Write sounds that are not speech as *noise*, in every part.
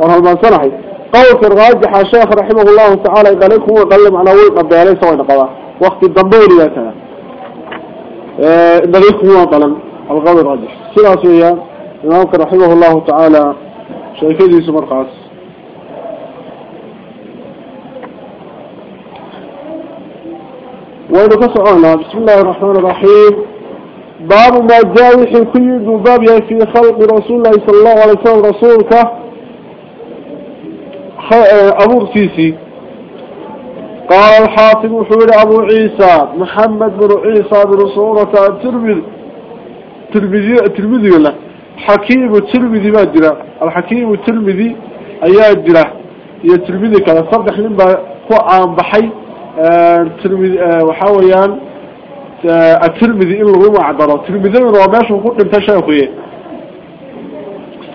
ورهلمان سنحي قول الراجح الشيخ رحمه الله تعالى قال هو قال معنا ويقضي عليه سوى نقضى وقت الدنبولي يا كذا النبي هو طلب القول الراجح. سلاس ويا إمامك رحمه الله تعالى. شايفين يسمر قاس وإنه كسعونا بسم الله الرحمن الرحيم. باب ما جاء وحي كيد باب في خلق رسول الله صلى الله عليه وسلم رسولك. أبو رسيسي. قال الحاطب حول أبو عيسى محمد بن عيسى بن صورة الترمذي. الترمذي الترمذي ولا؟ حكيم الترمذي ما جرى الحكيم الترمذي أيها جرى يا الترمذي كان صدح لما قعان بحي. الترمذي وحاويان آه، الترمذي إلا غيما عدرا الترمذي من رواباش وقلت لم تشايخي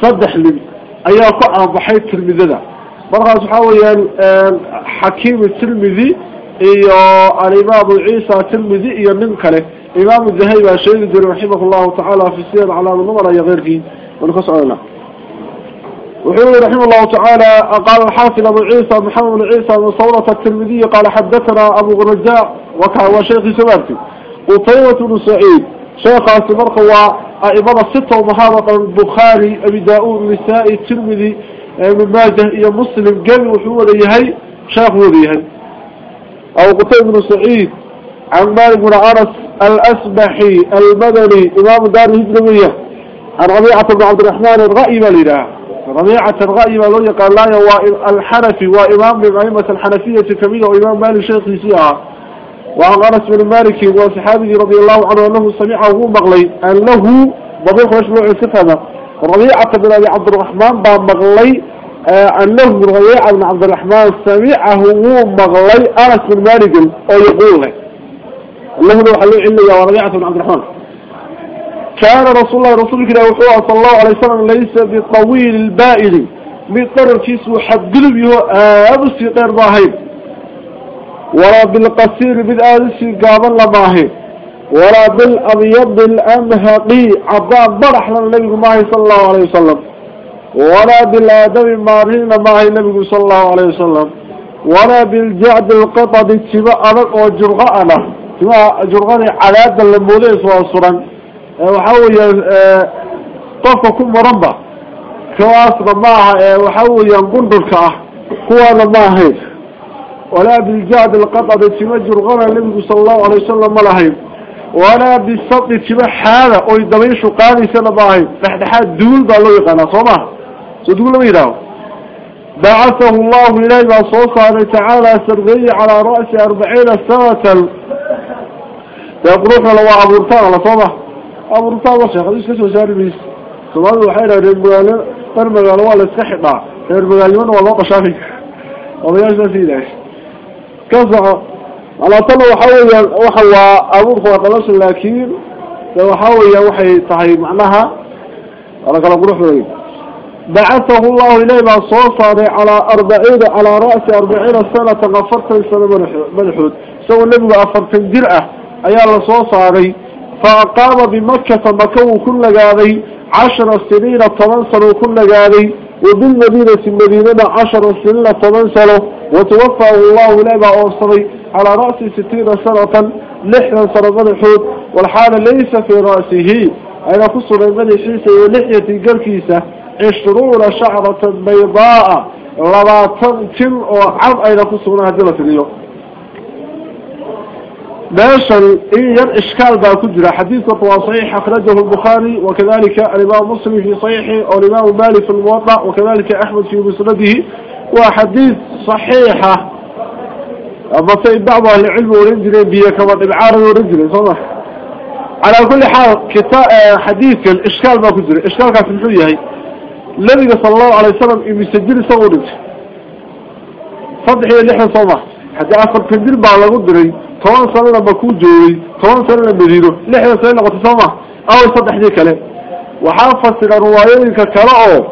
صدح لي. أياك أنا ضحيت الترمذي ذا برغا سحاوي حكيم الترمذي إيا الإمام عيسى الترمذي إيا منك له إمام الذهيب الشيخ الدولي رحمه الله تعالى في السير على النمر يا غير فيه ونقص علينا وحيوه رحمه الله تعالى قال الحافل أبو عيسى محمد عيسى من صورة الترمذي قال حدثنا أبو غرزاء وكهو شيخ سمارتي Qutaybah ibn Sa'id shaykh Asmarqa wa aibada sita wa mahaba Bukhari Abi Daud Nisa'i Tirmidhi Ibn Majah iyo Muslim gal wuxuu wadayahay shaykh wadayahay أو قتيب بن سعيد عن مالك بن أنس الأسبحي المدني إمام دار الهجرمية عن ربيعة بن عبد الرحمن الغائب لله ربيعة الغائب لله قال لا الحنفي وإمام من أئمة الحنفية كمية وإمام مالك شيخ سيئة وعن أنس بن مالك وصحابه رضي الله عنه أنه سمعه مغلي أنه بضيق وشبع سفهمه ربيعة بن أبي عبد الرحمن بان مغلي أنه ربيعة بن عبد الرحمن سمعه مغلي أنس بن مالك أو يقول له الله هو حلو يا ربيعة بن عبد الرحمن. كان رسول الله رسول الله وحوه صلى الله عليه وسلم ليس بطويل البائل. مقرر كيسو حد قلبه أبسي غير ظاهر ولا بالقصير بالآلسي قابل لماهي ولا بالأبيض الأمهقي عضاء برح للنبي الله صلى الله عليه وسلم ولا بالآدم مارين معه النبي صلى الله عليه وسلم ولا بالجعد القطد اتباع وجرغاءنا اتباع جرغاني على هذا اللموليس وصرا وحاول طفكم مرمبا كواس معها وحاول ينقل بالكاه كوانا معه ولا بالجعد القطد اتباع جرغانا النبي صلى الله عليه وسلم ملهين ولا بالسطل اتباع هذا ويدميش قاني سنة معه فحدحات دول بالله يقانا صمع صدق لما يدعو. بعثه الله إليه وصوصى تعالى سرغي على رأس أربعين سنة. يقولون لو أبورتان على صبح أبورتان وشيخ هذا كسو ساري بيس؟ سبحانه وحيرا رمغالي فرمغالي ولا استحقا رمغالي من والله قشافي وضياش نسيلاش كسع على طلع وحاول وحوى أبوك وطلش لكن وحاول وحي تحي معناها قال أقول روح بعثه الله إليه صوصا على أربعين على رأس أربعين سنة غفرت السنة ملحود سوى النبي أفرت الجرأة أيها الله صوصا فأقام بمكة مكو كل قاضي عشر سنين تنصر كل قاضي وبالمدينة المدينة عشر سنين تنصر وتوفى الله إليه أوصري على رأس ستين سنة لحنا سنة ملحود والحال ليس في رأسه. أين قصر الملحيسة ولحية قركيسة عشرون شعرة بيضاء لباتن تن وعب أين قصرنا هدلة اليوم. ماشا إيه إشكال با كجرة حديث صحيح أخرجه البخاري وكذلك الإمام مسلم في صحيحه والإمام مالك في الموضع وكذلك أحمد في مسنده. وحديث صحيحة أما سيد بعض أهل العلم ورنجل بيه كما العارض ورنجل صح على كل حال كتاب حديث الإشكال ما كجرة إشكال كان في هي النبي صلى الله عليه وسلم يسجل صورت صدح اللحن صومه حتى أخر تنزل بعض قدري. طوان سنة لما كون جوي طوان سنة يدينه لحن سنة لما تصومه أول صدح دي كلام. وحافظ روايين ككلاء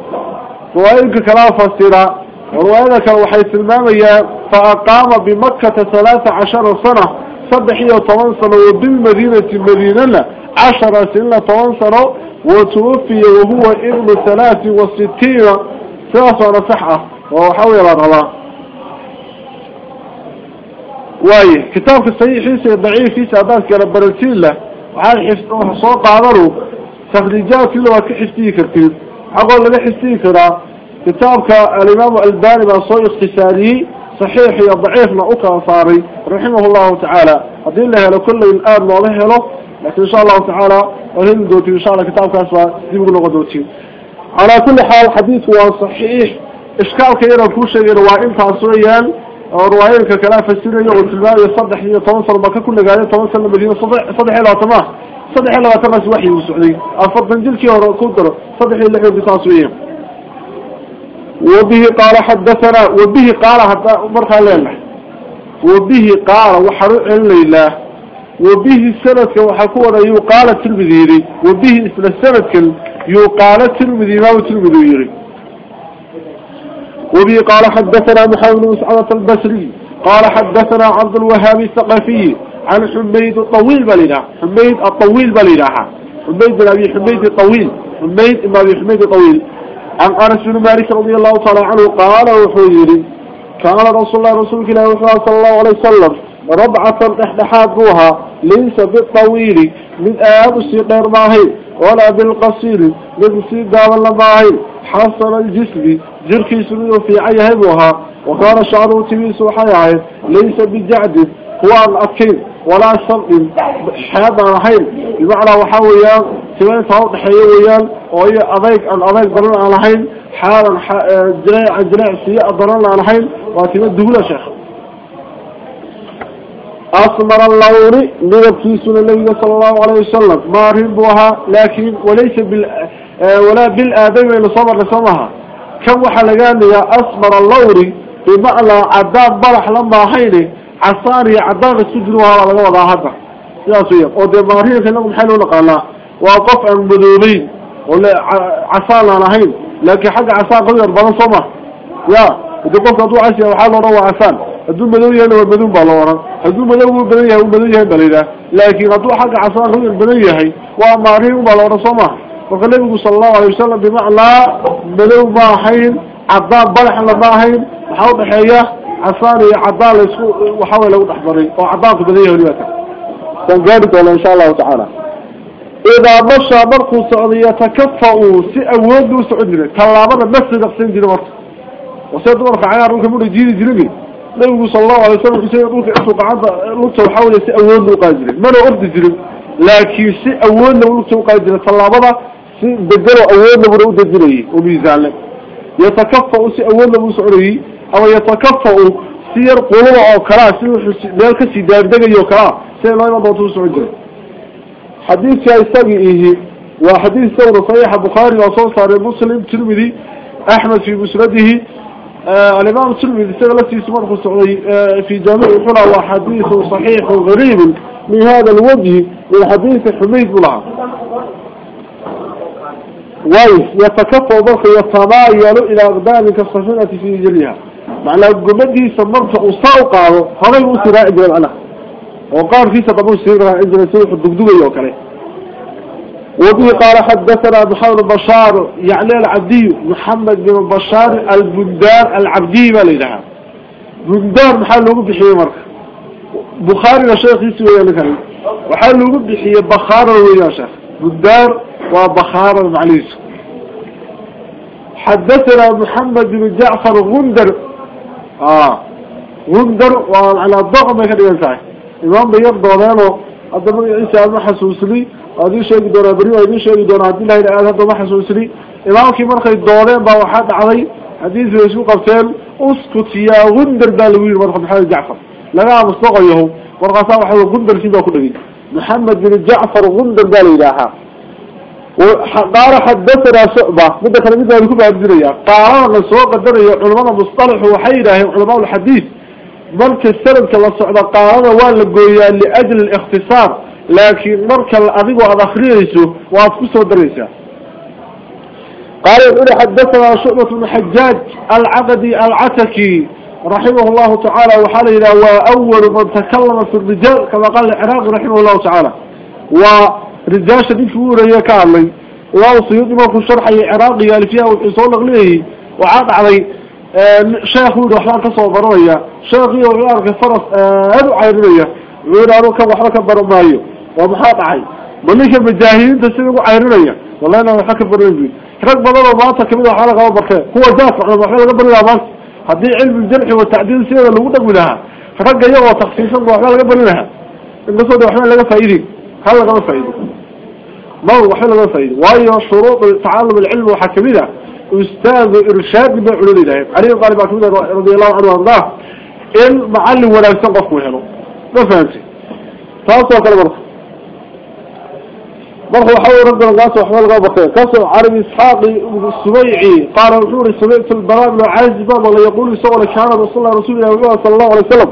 روايين ككلاء فسر. روايين كوحي سلمامية فأقام بمكة ثلاثة عشر سنة. صدح هي طوان سنة وبالمدينة المدينة عشر سنة طوان سنة وتوفي وهو ابن ثلاث وستين. ثلاثة صحة وحاول الرضا واي كتاب الصحيح حيث ضعيف في سادات كان برسيل له. وحال حفظه صوت عبره تخريجات كله وكحفتيه كرتين أقول لك حفتيه كرا. كتابك الإمام الباني بأصوي اختصاري صحيح يا ضعيف ما أكا صاري. رحمه الله تعالى. أدين له لكل الآن وله له لكن إن شاء الله تعالى وهم دوتي إن شاء الله كتاب كاسوا يبقوا له دوتي. على كل حال حديث هو صحيح. إشكال كيرا تعصريا روايين ككلام فسيريا والتلماء يصدح هي تواصل بك كل قاعدين تواصل المدينة صدح صدح إلى تمام. صدح إلى تمام وحي وسعودي. أفضل جلك وركودر صدح إلى حين بتصوير وبه قال حدثنا وبه قال حتى مرخى لله وبه قال وحرق الليلة. وبه السنة وحكونا يقال التلمذيري وبه السنة يقال التلمذي ما التلمذيري وبه قال حدثنا محمد بن مسعودة البصري قال حدثنا عبد الوهاب الثقفي عن حميد الطويل بلنا حميد الطويل بلنا حميد بن أبي حميد الطويل حميد بن أبي حميد الطويل. عن أنس بن مالك رضي الله تعالى عنه قال وحيري كان رسول الله رسول الله صلى الله عليه وسلم ربعة احدحادوها ليس بالطويل من آب السيقير ماهي. ولا بالقصير من سيقار ماهي حصل الجسم جركي سنو في عيهبها وكان شعره تبيس وحياه. ليس بجعد هو الأكيد ولا شرط. حياة رحيل بمعنى وحاويا. سواء صوت حيويا. وهي أضيك أن أضيك ضرر على حين حالا جلاء جلاء سيئة ضرر على حين واتمد دهولة شيخ. أصمر اللوري لنبكيسنا النبي صلى الله عليه وسلم. ما ربوها لكن وليس بال ولا بالآدم إلى صبر لسمها كم وحلقان يا أصمر اللوري بمعنى عداد برح لما حيني عصاري السجن وهذا لقوة ذا هذا. يا سيد ودي مارين كنهم حلو نقالا وقف مذوبين ولا عصانا نحين لكن حق عصا غير بلا صمح يا ودي قفت أدو عسيا وحال روى عسان. هدو مدو يهن والمدو بالورا هدو مدو مدو يهن والمدو يهن بليدا لكن هدو حق عصا غير مدو يهن ومارين بالورا صمح وقال النبي صلى الله عليه وسلم بمعنى مدو ما حين عداد بلح لما حين. وحاول بحياة عصاري عدال وحاول لو تحضري. وعدالك بديه الوقت سنقارد ولا إن شاء الله تعالى. إذا مشى مركو سعودي يتكفأوا سأود سعودي طلابنا بس نقصين دي مرت وسيد مرك عيار روك مر جيدي جرمي نبي صلى الله عليه وسلم سيد روك عصو قعد لقصة وحاول سأود وقاجري ما أرد جرم لكن سأود ولقصة وقاجري طلابنا بدلوا أود ورود جري وميزان. لك يتكفأوا سأود وسعودي أو يتكفأ سير قلوب أو كلا سير مالك سيدار دقي أو كلا سير لا يمضى سعودي حديث يستقي إيه؟ وحديث ثورة صحيح بخاري وصول صار مسلم تلمذي أحمد في مسنده. الإمام الترمذي سيغلتي سمره السعودي آه في جامع الحرى وحديث صحيح غريب من هذا الوجه من حديث حميد بلعب ويس يتكفى ضخ يتمايل إلى أقدام كالصفينة في جليها معنى قمدي سمرت أصاوقع هذا يمسي إجرى الأنا وقال في سبب سيرا إجرى سيرا الدقدقة يوكالي. وبه قال حدثنا محمد بشار يعني العبدي محمد بن بشار البندار العبدي ما ليلها بندار محله بحي مرك بخاري وشيخ يسوي لك. وحله بحي بخار ويا شيخ. بندار وبخار المعليس حدثنا محمد بن جعفر غندر. آه. غندر وعلى الضغم كان ينسعي إمام بيرضى ذانه هذا من عيسى ما حسوسني هذا شيء دور بري وهذا شيء دور عبد الله إلى هذا ما حسوسني إمام كي مرخي الدورين با واحد علي حديث يسوع قبتين أسكت يا غندر بالويل مرخي محمد جعفر. لا مستقيه مرخي صاحب غندر كذا كله محمد بن جعفر غندر بالإلهة وقال حدثنا شعبة مدة كان مثل يكون بأبدرية قال سوق الدرية علماء لكن مرك الأذيب وأذخريسه وأفكسه دريسة. قال يقول حدثنا بن حجاج العقدي العتكي رحمه الله تعالى وحاله إلى وأول من تكلم في الرجال كما قال العراق رحمه الله تعالى. و رجال شديد فوريا كامل. إمام السيوطي ما في الشرح العراقي قال فيها وحصول لغليه وعاد علي شيخ ودو وحلان كسو برمية شيخ ودو وحلان كفرس أدو عيرمية ويقول أنو كم وحلان كبرمايو ومحاط عي منيك المجاهدين تسيبوا عيرمية والله أنا وحلان كبرمايو رق بدل وماتا كميدا وحلان قبل بركة هو دافع عن وحلان قبل الأمان هذه علم الجرح والتعديل سيدا اللي ودق منها رق يغوى تخصيصا وحلان قبل لها. النصوص وحلان لقى فايدي هذا لقى فايدي ما هو وحلان لقى فايدي وهي شروط تعلم العلم وحكميدا أستاذ إرشاد من علوم الله علي قال بعثمد رضي الله عنه وأرضاه. إن معلم ولا يستنقف وهنه ما فهمتي فأصلا كلمة مرخ مرخ وحاول رب الناس وحمال غابة خير كسر عربي إسحاقي السبيعي قال رسول السبيع في البرامج عازبا ولا يقول سوى كان رسول الله رسول الله صلى الله عليه وسلم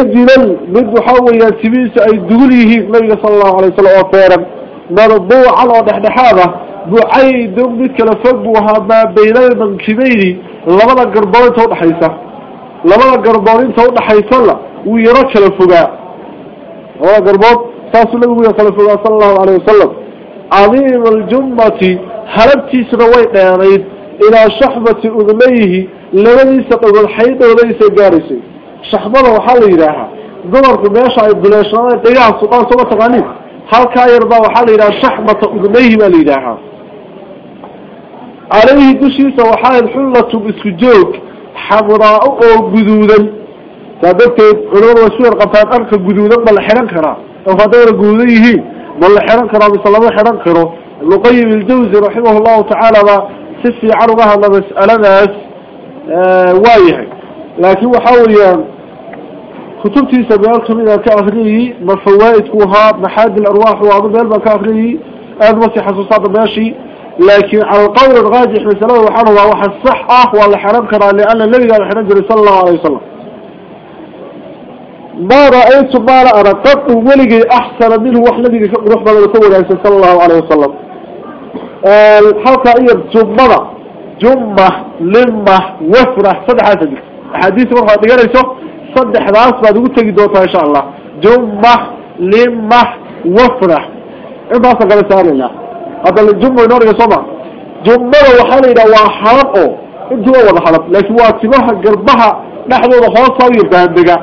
رجلا مد حاول يتبيس أي دوليه النبي صلى الله عليه وسلم وفيرا مرضوع على دحدحابه بعيد مثل فقوها ما بين المنكبين لبدا قربان تو دحيسا لبدا قربان تو دحيسا لا ويرا كلا فغا هو قربان صلى الله عليه وسلم. عظيم الجمة حربتي سروي ديريد إلى شحبة اذنيه لبديس قبل حيد وليس جارسي. yiraahaa dumarku meesha ay buleeshada deegaha suqaan soo taqaaniin halka yarba waxaa la yiraahdaa shahmata udnayhi baa la yiraahaa عليه دشيسة وحال الحلة بسجوك حمراء أو قدودا. فذلك علوم وسوير قفات أرك قدودا بل حران كرا وفضير قدوده بل حران كرا بسلام حران كرا القيم الجوزي رحمه الله تعالى سفي عرضها مسألة ناس آه وايح لكن وحاول كتبتي سبيالكم إذا كأخريه مفوائد كوها محاد الأرواح وعضو بيلبا كأخريه أدمسي حسوسات ماشي لكن على القول الراجح مثلا الله صح آه ولا حرام كرا لأن النبي قال حرام صلى الله عليه وسلم. ما رأيت ما رأى قط ولقي أحسن منه وحنا نبي روح بدل كور صلى الله عليه وسلم. الحلقة هي جمرة جمة لمة وفرة. صدح هذا حديث مرة تقرأ صدح راس بعد قلت دوتها إن شاء الله. جمة لمة وفرة. إيه ما سقل ساري الله هذا الجمع نور يصبع جمع وحالي إذا وحرق أنتوا وضع حرق لكن واتباها قربها نحن وضع خلاص صاوير بهندقة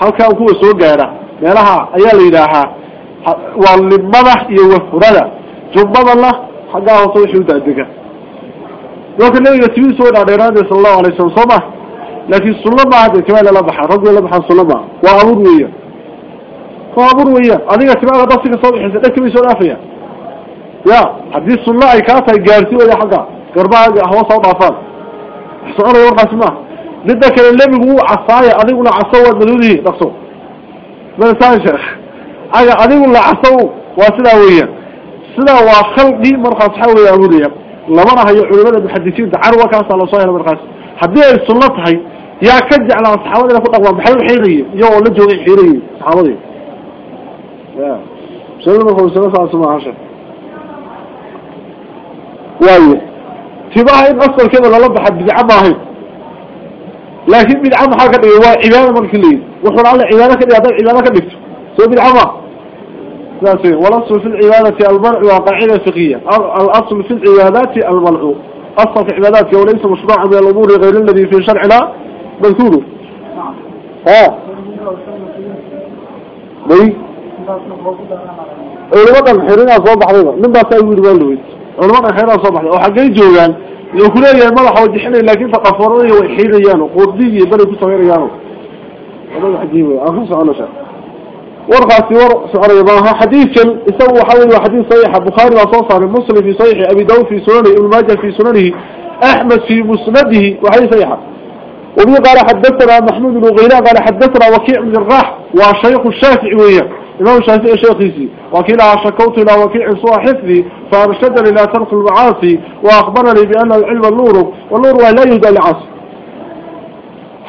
halkaa kuwa soo gaadha meelaha ayaa la yidhaahaa waa limada iyo wafurada. Jumbadana xaggaa hoose wixii udaadega dalka nabiga tii soo dhaadheeraanay sala allahu alay slam soo ma laakin sunna maaha de timaa lala baxaa rag way la baxaan sunna maaha waa abuur weeyaan. Waa abuur weeyaan. Adiga timaada basi soo bixisa dhegta bay soo dhaafayaan. Ya haddii sunna ay kaa tahay gaarsi waya xagga garbahaaga hoos u dhaafaan. Soconaya warkaasi maaha لذلك اللي هو عصاية أذيق الله عصوة مدوده نقصه من سانشخ أي أذيق الله عصوة واسلا ويا سلا وخلقي مرخص حول أبودية لما راه علماء المحدثين تعروا كاسة الله صاير مرخص حديث السنة هي يا كج على الصحابة اللي فوق أقوام بحلو حيري يو ولا جوغي حيري صحابة يا سلم الخمسة صلى الله عليه وسلم وايه تباها إن أصل كذا للبح بدعا ماهي لكن بدعا ما هو عبادة من كلين وحول على عبادة كده هذا عبادة كده. سو بدعا ما. والأصل في العبادة المرء وقاعدة فقهية. الأصل في العبادات المرء أصل في عبادات وليس مشروعا من الأمور غير الذي في شرعنا مذكوره ها. بي علماء الحرين أصواب حريضة من بس أيوه الوالويت علماء الحرين أصواب حريضة وحقين جوغان يقول لي الملح وجحنا لكن تقفرني وحيريان وقردي بل يكون صغيريان هذا حجيبه أخص على شيء ورقة ورق سعر يضاها حديث يسوي حوالي حديث صحيح. بخاري وصوصة مسلم في صحيح أبي داود في سننه ابن ماجه في سننه أحمد في مسنده وحديث صحيح. وبي قال حدثنا محمود بن غيلان قال حدثنا وكيع بن الراح وشيخ الشافعي وياه. إمام الشافعي شيخيسي وكيلها شكوت إلى وكيع سوى حفظي فأرشدني إلى ترك المعاصي وأخبرني بأن العلم النور والنور لا يهدى لعصر.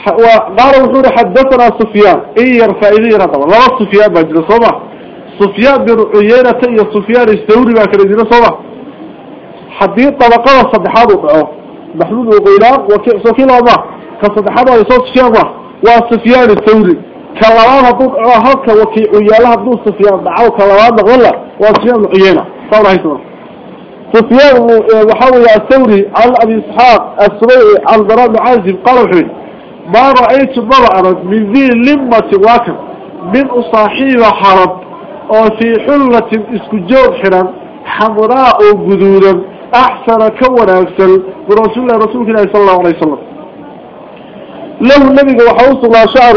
وقال وحور حدثنا سفيان. إيه يرفع إذي رضا لا سفيان بجل صبح سفيان بن عيينة إيه سفيان الثوري ما كان يدينا صبح حديث طبقة الصدحات وقعوه محمود وغيلان وكيل الله كصدحات ويصوت سفيان وسفيان الثوري. كلوان هدوك هلك وكي عيالها بدون سفيان دعاو كلوان غلا وسفيان عيينة صار هاي سنة سفيان وحاول الثوري على أبي إسحاق السبيعي على البراء معازم قالوا حين ما رأيت مرأة من ذي لمة واكب من أصاحيب حرب وفي حلة اسكجور حرم حمراء وجذودا أحسن كون أكسل برسول الله رسول الله صلى الله عليه وسلم لو النبي وحوص الله شعر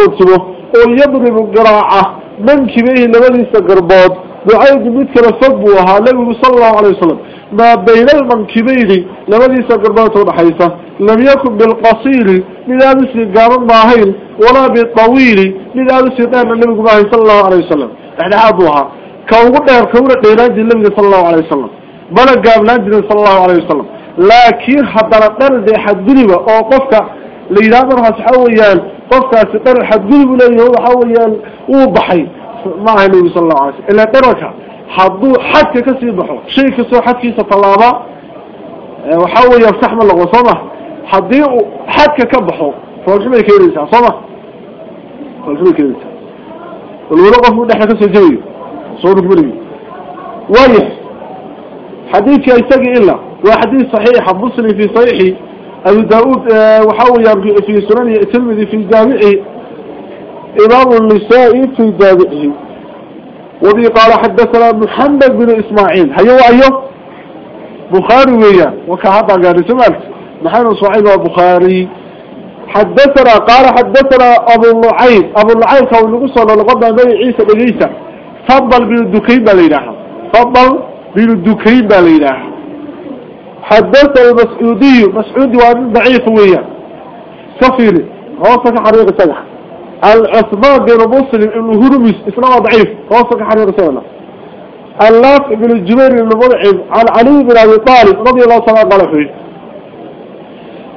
وتبه ويضرب قراعة من كبيه لوليس قرباد وعيد مثل صبوها النبي صلى الله عليه وسلم ما بين المنكبين لوليس قرباد ونحيسة لم يكن بالقصير لذا مثل قام ماهين ولا بالطويل لذا مثل قام النبي صلى الله عليه وسلم يعني عضوها كوغدر كوغدر قيراج النبي صلى الله عليه وسلم بلا قام ناجل صلى الله عليه وسلم لكن حضر درد حدربة أو قفك لإذا مرها سحويان قفك سطر حدربة ليه هو حويان. وضحي ما هي النبي صلى الله عليه وسلم. إلا درك حضو حدك كسي بحو. شيء كسو حدك سطلابا وحاول يفتح من الغصمة حضي حدك كبحو. فالجمع كيريسا صمة فالجمع كيريسا والورقة من نحن كسو جوي. صورة مرمي وايح حديث يستقي إلا. وحديث صحيح. مسلم في صحيح أبو داود وحاول في سنن الترمذي في جامعه. إمام النساء في جامعه. وذي قال حدثنا محمد بن إسماعيل. هيو أيوه بخاري ويا. وكهذا قال سمعت. محمد صعيد وبخاري حدثنا قال حدثنا أبو النعيم. أبو النعيم كون نقصنا لقبنا بني عيسى بن عيسى. فضل بن الدكين بليناها فضل بن الدكين بليناها حدث المسعودي مسعودي وأن ضعيف ويا. كفير غوصك حريق سجح العثمان بن مسلم ابن هرمس إسمه ضعيف غوصك حريق سجح اللاف بن الجبير المضعف عن علي بن أبي طالب رضي الله تعالى عنه. فيه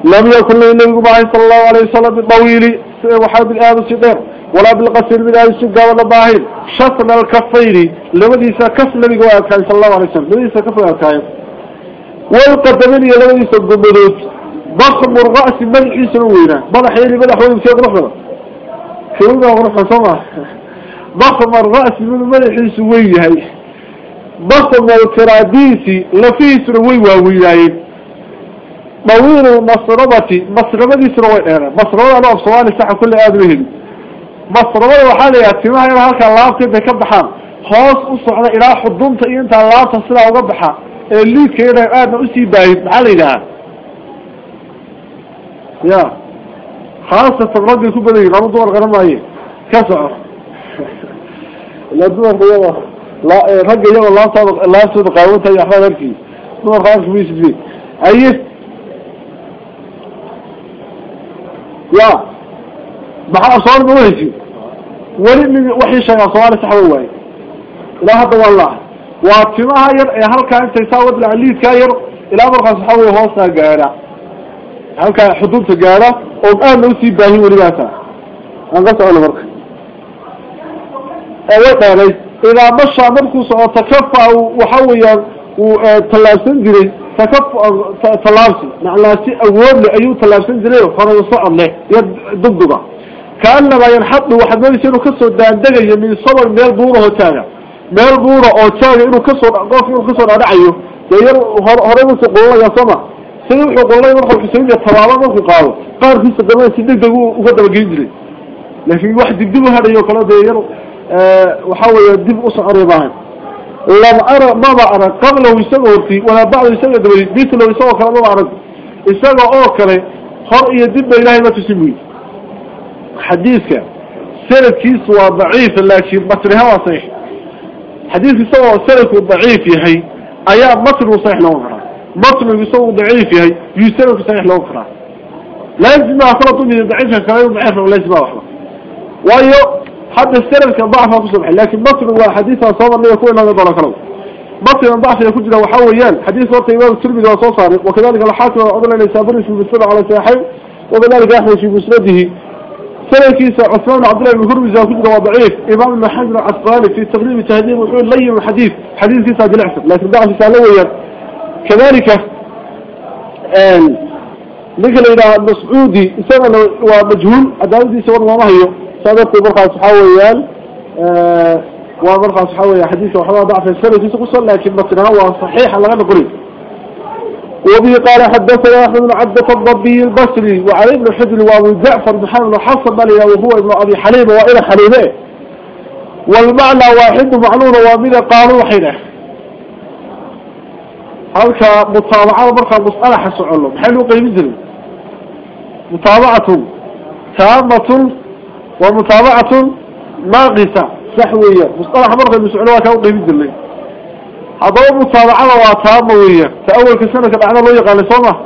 لم يكن للنبي صلى الله عليه وسلم بالطويل وحاب الآب السدير ولا بالقصير من آل السقا ولا باهين شطن الكفين لمديسا كف النبي صلى الله عليه وسلم؟ لمديسا كف الكاين والقدمين لمديسا القبلوت ضخم الرأس ملحي سنوينة ملح يلي ملح وين سيد رفضة كيونا غرفة سمع ضخم الرأس من ملحي سويه ضخم الكراديسي لفيه سنوي وويلاين طويل المصربة مصربة سنوي أنا. مصربة أنا بصوالي ساحة كل آدمهم مصربة وحالي اتماها إلى هالك اللابت انت كبحان. خاص أصعد إلى حضنت إنت اللابت السلاة وقبحا اللي كينا ادنا اسي بايد محالي لها يا خاصة الرجل يكون بدي لما دور غنم إيه كسع لا دور يلا لا رجل يلا لا صادق لا صادق قاوتها يا احمد اركي دور خالص ميس بيه إيه يا ila hada wallahi waa timaha yar ee halka intay saawad la *laughs* واتمها ير هل كان سيساوي بالعليز كاير إلى مرقى صحوي هوسا جارة هل كان حدود جارة أو الآن نوسي باهي ورياسة أنا قصة أول مرقى أولا ليس إذا مشى مرقص وتكفى وحويا وثلاثين جري تكفى ثلاثين نعلا سي أول لأيو ثلاثين جري وفرد صعب له يدبضه كأنما ينحط له واحد ما يسيره قصة دان دقية من صور ميال دوره تاريخ بورة هتانا ميل بورة أو تانا إنه كسر قاف إنه كسر أرعيه يير هرمس قوة يا سما سيروح قوة يروح الحسين يتطلابا ما في قاله قال في سدمان سيدك دقو وقدر جيجري لكن واحد يكذبه هذا يوكلا يير أه وحاول يدب أسعى رباهن لم أرى ما أرى قبله يسوي ولا بعد يسوي دبي بيت لو يسوي كلام ما أرى يسوي أوكله خر يدب إلهي ما تسميه حديثك سنة كيس ضعيف لكن مصرها صحيح حديث يسوي سنة ضعيف هي أيام مصر صحيح لو أخرى. مصر يسوي ضعيف هي يسوي صحيح لو أخرى. لازم أخرى من ضعيفها كلام ضعيف ولا لازم أخرى. وأيو حتى السنة كان ضعفها في الصبح لكن مصر هو حديثها صور لي يكون هذا كلام مصر ضعف يكون جدا وحويان حديث وقت إمام الترمذي وصوصاري وكذلك الحاكم أظن أن يسافر في المسلم على ساحل. وكذلك أحمد في مسنده. سنة كيسة عثمان عبد الله بن هرمز يكون ضعيف. إمام المحمد العسقلاني في تقريب التهذيب ويقول لي الحديث. حديث كيسة بالعسر لكن ضعف سالويا كذلك نقل إلى المسعودي سنة ومجهول أداودي سوى الله هي؟ سابقوا برخة صحاويان آه وبرخة صحاوية حديثة وحوى ضعف السنة كيسة قصر لكن متنها هو صحيح على غير قريب وبه قال حدثنا أحمد بن عبدة الضبي البصري وعلي بن جعفر محمد بن حفص بلي وهو ابن أبي حليم وإلى حليمة. والمعنى واحد معلول ومن قالوا حينه. هلك مطابعة مركة مسألة حسو علم. حلو قيم الزل مطابعة تامة ومطابعة ناقصة. سحوية مصطلح مركة مسألة كان قيم الزل هذا مطابعة وتاموية فأول كسنة كبعنا الله يقال صمة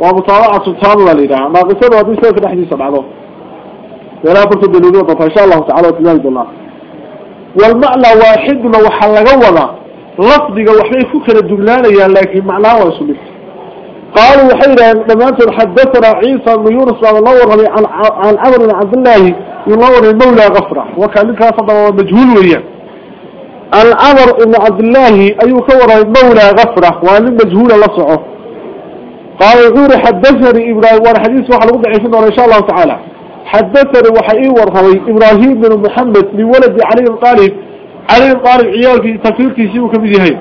ومطابعة تامة لله ناقصة وهذه سنة الحديث بعضه ولا فرصة دلوقتي فإن شاء الله تعالى وتنال الله. والمعنى واحد وحلق وضع لفظك وحي فكرة دلانيا لكن معناه وسلف قالوا وحيرا لما أنت حدثنا عيسى بن يونس رضي الله عن عمرو بن عبد الله. ينور المولى غفرة. وكان لك صدر مجهول وياه العمر بن عبد الله أي كور المولى غفرة وأن مجهول لصعه. قال يقول حدثني إبراهيم وأنا حديث واحد وضع عشان إن شاء الله تعالى. حدثني وحي ورهوي إبراهيم بن محمد لولد علي الطالب علي الطالب عيال في تفسير كيسي وكبدي هاي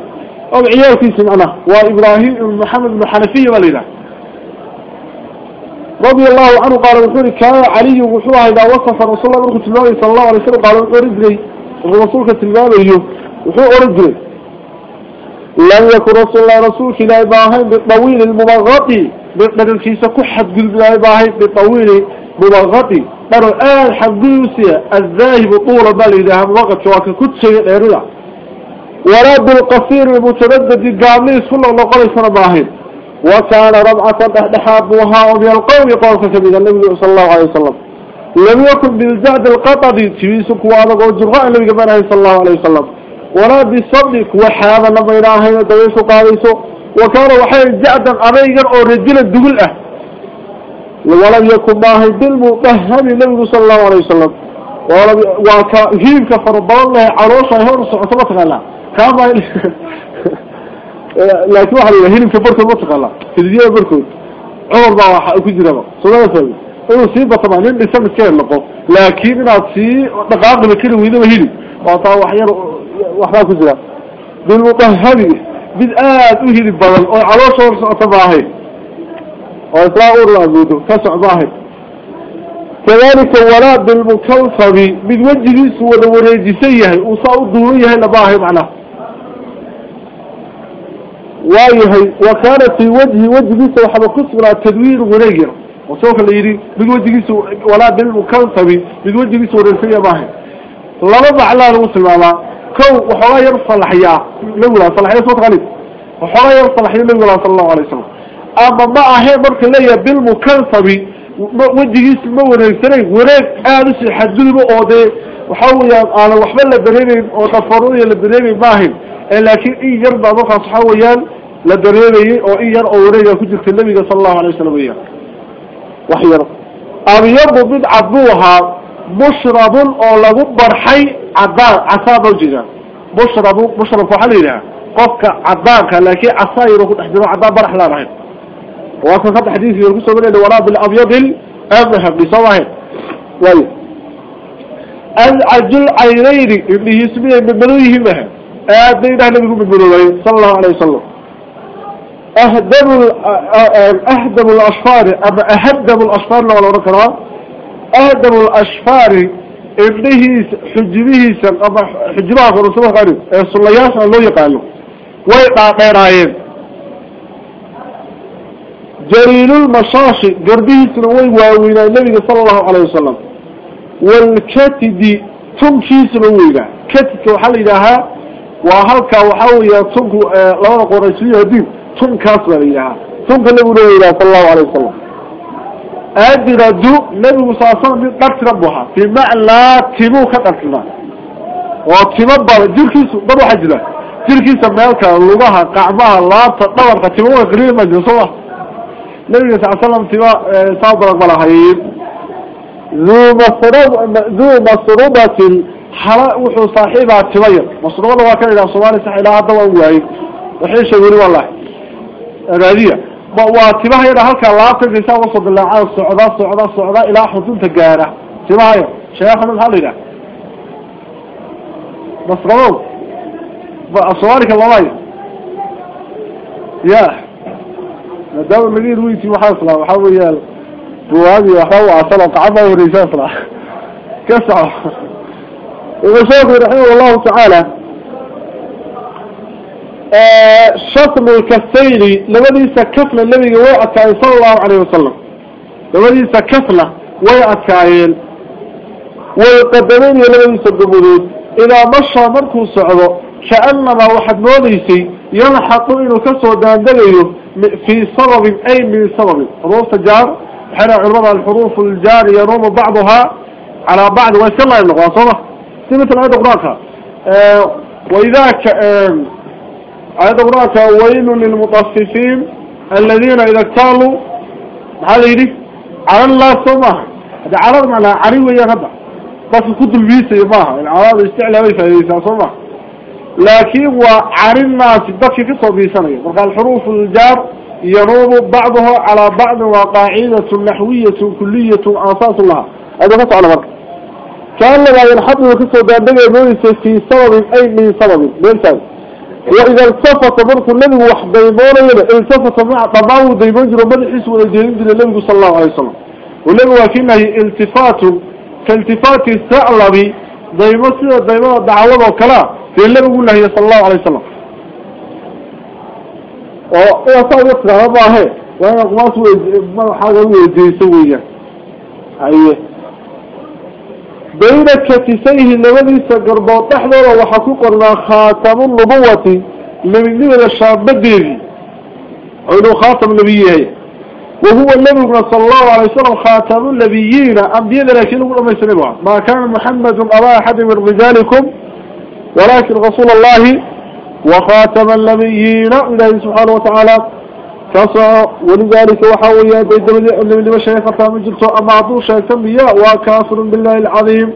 أو عيال كيسي معنا وإبراهيم بن محمد بن حنفية وليلة. رضي الله عنه قال وحوري كان علي وحوها إذا وصف رسول الله صلى الله عليه وسلم قال وحوري رسولك تلمامه وحو أرجل لم يكن رسول الله رسولك لا إباهين بالطويل المبغطي بقدر الكيسة كحد قلب لا إباهين بالطويل مبغطي قالوا الآن حدوسية الذاهب طول إذا هم وقت شواك كنت شيء غيرها ولا بالقصير المتردد قاميس كله الله قال سنة باهين وكان ربعة تحابوها وفي القوم قول كبير النبي صلى الله عليه وسلم. لم يكن بالزعد القطري تبيسك وعلى الجرغاء النبي صلى الله عليه وسلم. ولا بالصدق وحاذا لما إلهي دويسو قاديسو وكان وحي جعدا أريقا أو رجل الدقلة ولم يكن ماهي بالمطهر النبي صلى الله عليه وسلم. وكهيم كفر الله عروسة هون صعصبة غلا كما *laughs* لكن واحد هيم كبرت المطقلة في الدنيا بركود عمر بقى كجربه صلاة ثانية inuu sii bato nin dhisan iska helaqo laakiin inaad sii dhaqaaqda keli weydaba heli waataa waxyar waxbaa ku jira bilmudahabi mid aada u hili badan oo caloosha hor socota maahayn oo islaa ur la abuudo ka soc maahayn kadalika walaa bilmukalfabi mid wejigiisu wada wareejisan yahay uu saa u duuban yahayna maahay macnaha waayahay wa kaana fii wajhi wejigiisa waxaba ku sugnaa tadwiir wareeg yar وسوف اللي يري من وجهيس ولا بالمكنسبي من وجهيس ورسية ماهي لما بعلا المسلم أما كو وحلا يرسل حياة لولا صلى حياة صوت غالب وحلا يرسل حياة لولا صلى الله عليه وسلم. أما ما أهي مرك لي بالمكنسبي وجهيس موريسري وريك آلس يحدده أودي. وحاول أنا وحبل لبريني وتفروني لبريني ماهي لكن إيه يرضى بقى صحاويا لبريني أو إيه يرضى وريك كجرت النبي صلى الله عليه وسلم إياه وحير. أبيض بد عبوها مشرب أو لغو برحي عدان عصاب وجدا مشرب مشرب فحلينا قفك عدانك لكي عصاير وقد احجروا عدان برح لا رحيم وكان قد حديث يرقص من الوراء بالأبيض الأذهب بصواهد وي العجل عينين اللي يسميه من بلويهما آدينا نبيه من بلويه صلى الله عليه وسلم. أهدم أهدم الأشفار أما أهدم الأشفار لو لو ركنا أهدم الأشفار ابنه حجبه سن أما حجبها فرسوله قريب الصلياس الله يقالوا. ويقع قيرايين؟ جليل المشاشي قربه سنوي واوينا النبي صلى الله عليه وسلم. والكتد تمشي سنوينا. كتد وحل إلها وهلك وحاوية تنكو لولا قريسية دين تن كاسر إلها تن كلمه إلى صلى الله عليه وسلم. نبي صلى الله عليه وسلم قرت ربها. بمعنى تمو كتركنا وتمبر جيركيس ضرو حجله جيركيس مالك لغها قعبها لا تطور مجلسوه نبي صلى الله عليه وسلم تما صابر بلاهين ذو مصروب ذو مصروبة وحو صاحبها تمير مصروبة وكان إلى صومالي صح إلى هذا وهي وحيش يقولي والله رادية واتباها يرى هلك اللابتك لسان وصد الله عن الصعودات الصعودات الصعودات إلى حدود تقارة تباها شيخنا الهلقة مصروب أصوارك الله يا مدام المدير ويتي محاصلة وحاول يال بوادي وحاول عصلا قعبة ورساسلة كسعة وشوف رحمه الله تعالى شطم الكسين لماذا كفلة النبي ويأتكاين صلى الله عليه وسلم. لماذا كفلة ويأتكاين ويقدمين لماذا الدبودود إذا مشى مركو سعده كأنما واحد موليسي يلحق إنه كسو داندقيه في سبب أي من سبب؟ حروف الجار حين علماء الحروف الجار يروم بعضها على بعض اللغة صلى سنة الآية آه وإذا ك... آه آية قراءك ويل للمطففين الذين إذا اكتالوا هذا يدي على الله سماه هذا عرض معنا عريوة يا غدا بس كنت البيسة يباها العرض استعلى ويفا صماه لكن وعر الناس الدكي في صبيسانية وقال حروف الجار يروم بعضها على بعض وقاعدة نحوية كلية أساس لها هذا فتح على مرك كان لما ينحط وكسو داندقى مويسة في سبب أي من سبب. بيرتاز وإذا التفت مرك النبي وحد ديمون التفت مع طباو ديمون جرو مدحيس ولديمون جرو النبي صلى الله عليه وسلم. والنبي وكينه التفات كالتفات الثعلبي ديمون سيدة ديمون دعوة وكلا في النبي يقول له صلى الله عليه وسلم. وصار يقرأ هي. وأنا قماس ما حاجة ويدي سوية أيه بين كتفيه النبي سقربوا تحضر وحقوقنا خاتم النبوة. من نبي الشعب بديري. عنو خاتم النبيين. وهو النبي صلى الله عليه وسلم خاتم النبيين. أنبياء لكن يقول ما يسنبها ما كان محمد أبا أحد من رجالكم. ولكن رسول الله وخاتم النبيين إلهي سبحانه وتعالى. كسع ولذلك وحاوية بيدمدي أن لما شيخة من جلته أما عطو شيخا بيا وكافر بالله العظيم.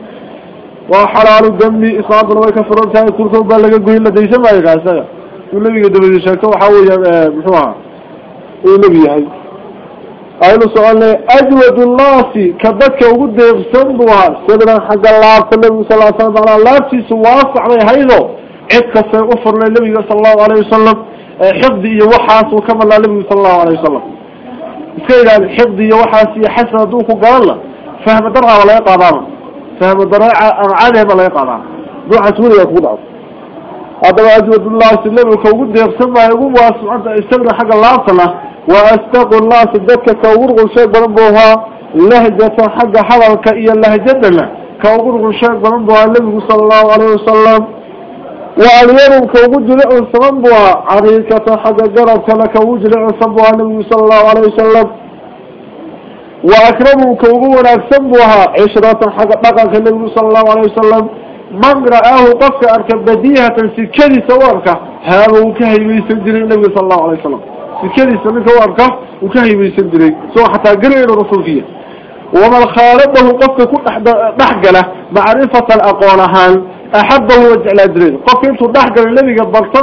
وحلال الدم إصابة وكفر انتهى كلكم بلغ قوين لدي سمع يقاسا والنبي قدمدي شيخا وحاوية بحوها والنبي هاي. أين سؤالنا أجود الناس كذلك وقد يغسنبها سيدنا حق الله صلى الله عليه وسلم على الله سواسع عليه هيدو عدك سيغفر للنبي صلى الله عليه وسلم. حفظي وحاس وكما صلى الله عليه وسلم. سيدا حفظي وحاس حسن دوك قال الله فهم درعا ولا يقعدان فهم درعا عالهم ولا يقعدان دوحة سوريا يقول عصر هذا أجود الله سلم وكوجد يغسنبها يقول واسمع استمر حق الله صلى. وأستقوا الله سدك كورغ شيء برنبوها لهجة حق حضرك إيا اللهجة له كورغ شيء برنبوها النبي صلى الله عليه وسلم. وأليم كوجد لعن سمنبوها عريكة حق وجد لعن سمبوها النبي صلى الله عليه وسلم. وأكرمهم كوجد سمبوها عشرة حق بقى النبي صلى الله عليه وسلم. من رآه قفك أركب بديهة سكري سوارك هذا وكهي بيسجل النبي صلى الله عليه وسلم. سكري سنك واركه وكهي بيسجل سوى حتى قرئ الرسول فيه ومن خالده قفك كل نحقله معرفة الأقوالهان أحبه وجعل أدرين قف انتو نحقل النبي قبلت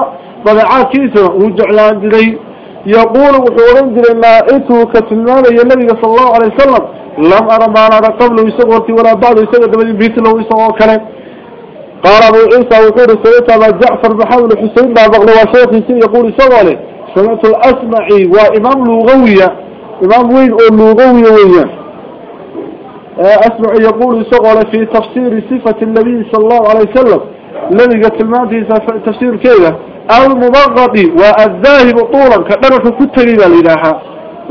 ضبعات كيسة وجعل أدرين يقول وحورن جل لا إتو كتلمان يا النبي صلى الله عليه وسلم. لم أرى ما نرى قبله يسغرتي ولا بعض يسغر دبني بيت له يسغر كلام قال أبو عيسى وقول سيدة جعفر بحاول الحسين ما بغل وشيخ يقول سوالي سمعت الأسمعي وإمام لغوية. إمام وين؟ أو لغوية وين؟ أسمعي يقول سوالي في تفسير صفة النبي صلى الله عليه وسلم. الذي قد الماضي تفسير كذا. أو المبغض والذاهب طولا. كأنه كتري للإله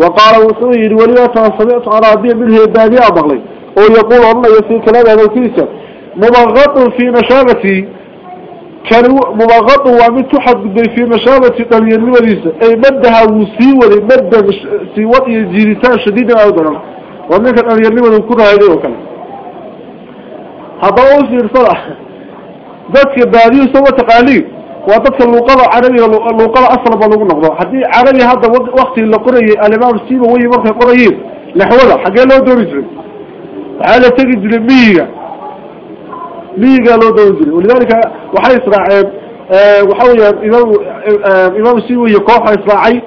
وقال وسوير ولياتها سمعت أراضي منه الدادي أبغلي. ويقول الله يسير كلام هذا الكيسة مبغض في نشابتي كان مبغض ومن تحد في نشابتي قليل لمديسة أي مدها وسيوة مد سيوة جيرتان شديدة ومنك لمن كرها هذه وكلا هذا هو سير صلاح ذاتك باديه سوى تقاليد. وذاتك اللوقضة عربي اللوقضة أصلا بلوغ نقضة. حدي عربي هذا وقت اللي قرأي الإمام السيبة وهي مركة قرأيين لحوله حقا لو دور يجري. على تجد لمية مية. لو دور يجري. ولذلك وحي إسراعي أه وحاول إمام, أه إمام السيبة يقوح إسراعي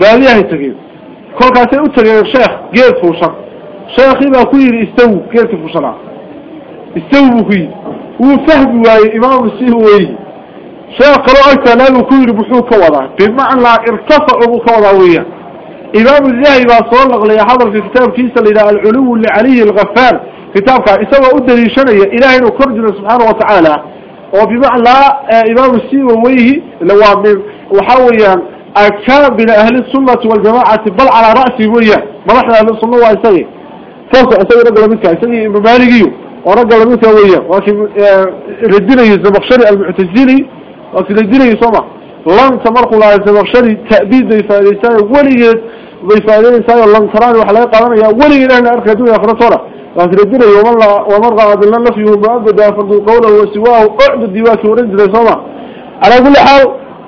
باديه يتجيب كل كاسي أتجيب الشيخ جيد فوشر شيخي ما كوير استوى جيد فوشر استوى كوير وفهم واي إمام السيبة وي شيخ قرأت لا كوير بحوك وضع بمعنى ارتفع بكوضع ويا. إمام الزاهي بأصول لي حضر في كتاب كيسا إلى العلو اللي عليه الغفار. كتاب إسوى أدري شنية. إلهي وكرجنا سبحانه وتعالى. وبمعنى إمام السيوويه اللي هو من وحاويا أكام بين أهل السنة والجماعة بل على رأسي ويا. مرحنا أهل السنة وإسوي فرصة أسوي رجل منك أسوي مبالغي ورجل منك ويا ولكن ردنا يزمخشري المعتزلي ولكن ردنا يسمع. لن تمرق الله الزمخشري تأبيد بيفاديسان وليد بيفاديسان لن تراني وحلاقي قادمية وليد أهل أركدون أخرى لكن الدين يوم الله ومرغى عبد الله نفيه مؤبدا فرض قوله وسواه أعد الديوات ورنجل صمع على كل حال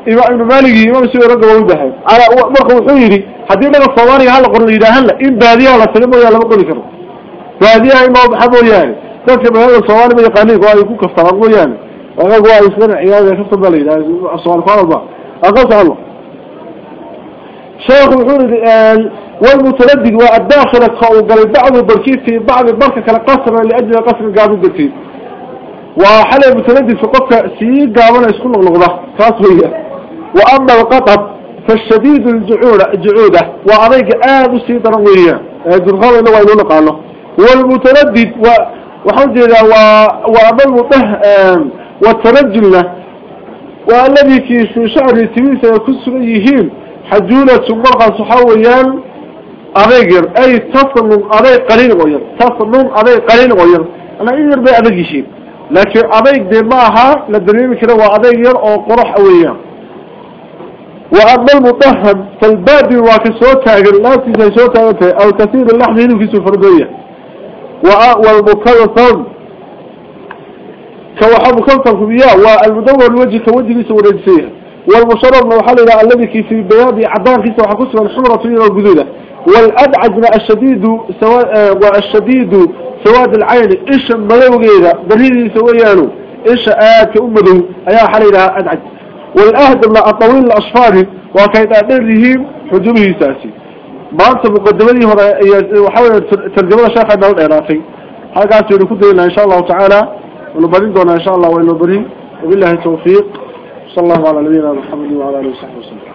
ابن مالك إمام سوى رقم ويبحي على مرغى وحيري حدي لك الصواري هلا قرن إذا هلا. إن بادية ولا سلم ويا لما قل كرم بادية إما بحبه يعني. تكتب هذا الصواري ما يقانيك وهي يكون كفتر يعني. وقال قوى يسلم عيادة كفتر بلي. الصواري قال الله أقصى الله شيخ الحور والمتردد والداخل قال بعض البركيت في بعض البركة كالقصر لأجل قصر قابل البركيت وحل المتردد في قفة سيء قابلنا يسكن الغضة خاصوية وأما القطب فالشديد الجعودة وعليك آب السيد روية الغضة إنه وإنه قاله والمتردد وحوجد وأما المطه والترجل والذي في شعر التميس يكسر أيهين حجولة مرقى صحويان أغير أي تصنن أغير قليل غير تصنن أغير قليل غير أنا إذا بي أغير شيء. لكن أغير دي معها لدليل كده وأغير أو قرح أويا وأما المطهم فالبادي وكسوتها لا تسوتها أو كثير اللحظة هنا في سفردية. والمكلفون كوحب كلفهم بياه والمدور الوجه كوجه ليس ورجسيه والمشرب محل إلى الذي في بياض عدان كيس وحكسر الحمرة إلى الجذودة والأدعج الشديد سوا والشديد سواد العين إيش ملو غيره دليل سويانه إيش آت أمده أيا حليلها أدعج والأهدم الطويل الأصفار وكيد أدرهم حجومه ساسي ما أنت مقدمني وحاول ترجمة شيخ النوع العراقي. هذا قاعد يقول إن شاء الله تعالى ونبرين دونا إن شاء الله ونبرين وبالله التوفيق. صلى الله على نبينا محمد وعلى آله وصحبه وسلم.